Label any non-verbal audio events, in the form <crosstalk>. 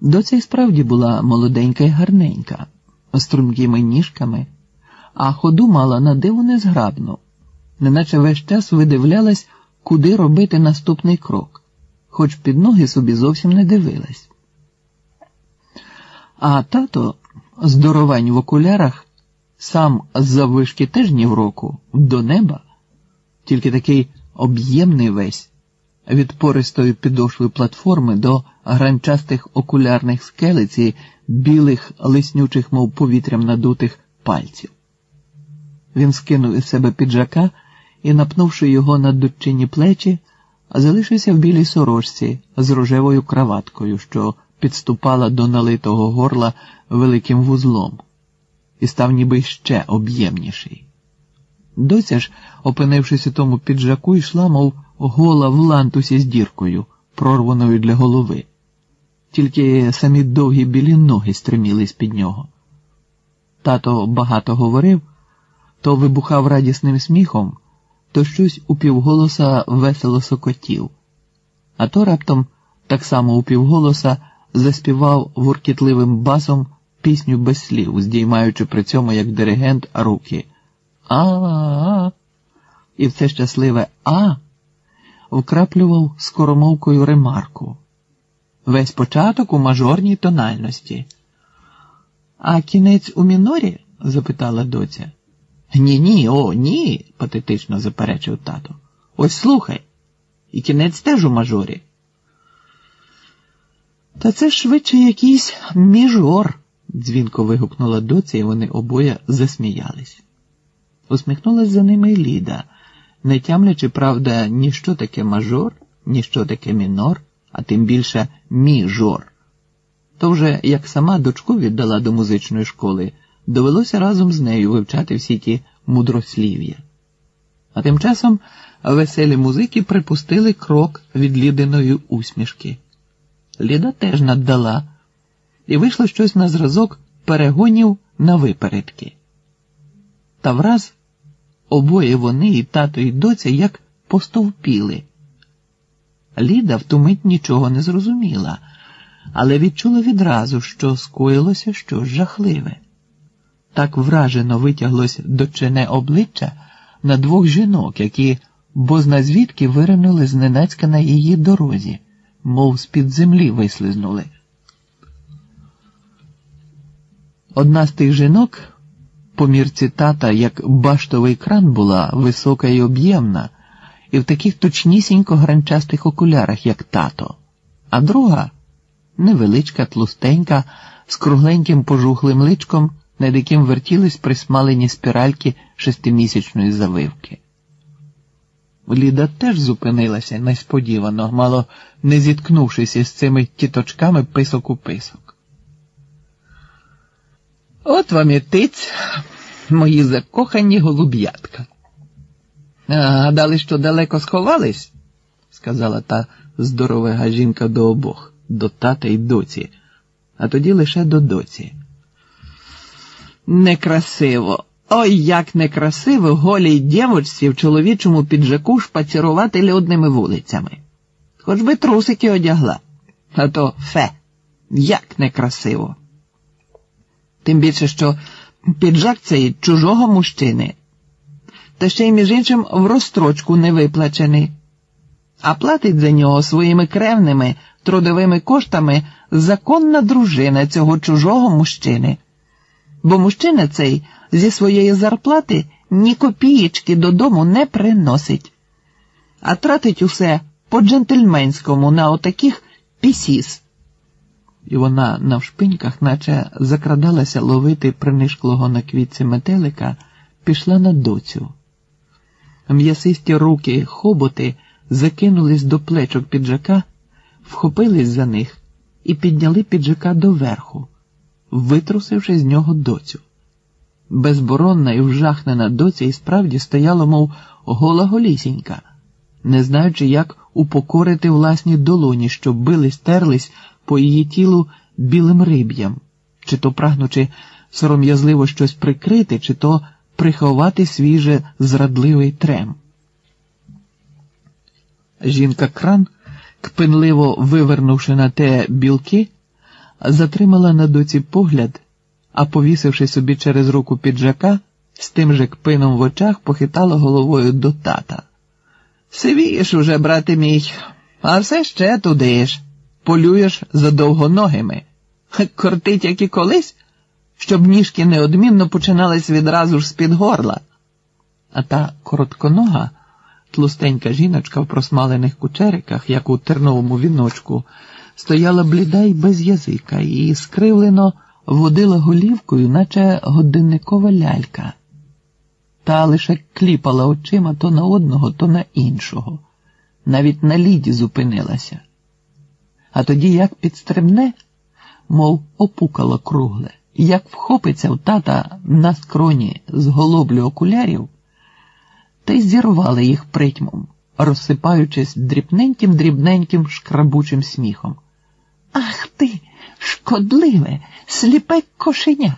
Доця й справді була молоденька й гарненька, з стрункими ніжками, а ходу мала на диву незграбну, неначе весь час видивлялась, куди робити наступний крок, хоч під ноги собі зовсім не дивилась. А тато, здоровень в окулярах, сам з-за вишки тижнів року до неба, тільки такий об'ємний весь, від пористої підошви платформи до гранчастих окулярних скелець білих, лиснючих, мов повітрям надутих пальців. Він скинув із себе піджака і, напнувши його на дочині плечі, залишився в білій сорочці з рожевою краваткою, що підступала до налитого горла великим вузлом, і став ніби ще об'ємніший. Доця ж, опинившись у тому піджаку, йшла, мов гола в лантусі з діркою, прорваною для голови. Тільки самі довгі білі ноги стримілись під нього. Тато багато говорив, то вибухав радісним сміхом, то щось упівголоса весело сокотів, а то раптом так само упівголоса заспівав гуркітливим басом пісню без слів, здіймаючи при цьому як диригент руки. А-а-а. І в це щасливе А вкраплював скоромовкою ремарку. Весь початок у мажорній тональності. А кінець у мінорі? запитала доця. Ні, ні, о, ні, патетично заперечив тато. Ось слухай. І кінець теж у мажорі. Та це швидше якийсь міжор, дзвінко вигукнула доця, і вони обоє засміялись. Усміхнулась за ними Ліда, не тямлячи, правда, ні що таке мажор, ні що таке мінор, а тим більше міжор. То вже як сама дочку віддала до музичної школи, довелося разом з нею вивчати всі ті мудрослів'я. А тим часом веселі музики припустили крок від лідиної усмішки. Ліда теж наддала, і вийшло щось на зразок перегонів на випередки. Та враз обоє вони, і тато, і доця, як постовпіли. Ліда в ту мить нічого не зрозуміла, але відчула відразу, що скоїлося щось жахливе. Так вражено витяглось дочине обличчя на двох жінок, які бозна звідки виринули зненацька на її дорозі, мов з-під землі вислизнули. Одна з тих жінок, по мірці тата, як баштовий кран була висока і об'ємна, і в таких точнісінько гранчастих окулярах, як тато, а друга невеличка, тлустенька, з кругленьким пожухлим личком, над яким вертілись присмалені спіральки шестимісячної завивки. Ліда теж зупинилася несподівано, мало не зіткнувшись із цими тіточками писок у писок. От вам і тиць, мої закохані голуб'ятка. Гадали, що далеко сховались, сказала та здоровега жінка до обох, до тата й доці, а тоді лише до доці. Некрасиво. Ой, як некрасиво голій дівочці в чоловічому піджаку шпацірувати льодними вулицями. Хоч би трусики одягла, а то фе, як некрасиво. Тим більше, що піджак цей чужого мужчини, та ще й між іншим в розстрочку не виплачений, а платить за нього своїми кревними трудовими коштами законна дружина цього чужого мужчини. Бо мужчина цей зі своєї зарплати ні копієчки додому не приносить, а тратить усе по джентльменському на отаких пісіс. І вона навшпиньках, наче закрадалася ловити принишклого на квітці метелика, пішла на доцю. М'ясисті руки хоботи закинулись до плечок піджака, вхопились за них і підняли піджака доверху витрусивши з нього доцю. Безборонна і вжахнена доця і справді стояла, мов гола голісінька, не знаючи, як упокорити власні долоні, що бились, терлись по її тілу білим риб'ям, чи то прагнучи сором'язливо щось прикрити, чи то приховати свіже зрадливий трем. Жінка кран, кпинливо вивернувши на те білки, затримала на доці погляд, а повісивши собі через руку піджака, з тим же кпином в очах похитала головою до тата. Сивієш уже, брате мій, а все ще туди ж. Полюєш за довгоногими. <laughs> Кортить, як і колись, щоб ніжки неодмінно починались відразу ж з-під горла. А та коротконога, тлустенька жіночка в просмалених кучериках, як у терновому віночку, стояла бліда й без язика і скривлено водила голівкою, наче годинникова лялька. Та лише кліпала очима то на одного, то на іншого. Навіть на ліді зупинилася. А тоді як підстрибне, мов опукало кругле, як вхопиться в тата на скроні з голоблю окулярів, та й зірвали їх притьмом, розсипаючись дрібненьким дрібненьким шкрабучим сміхом. Ах ти, шкодливе, сліпе кошеня!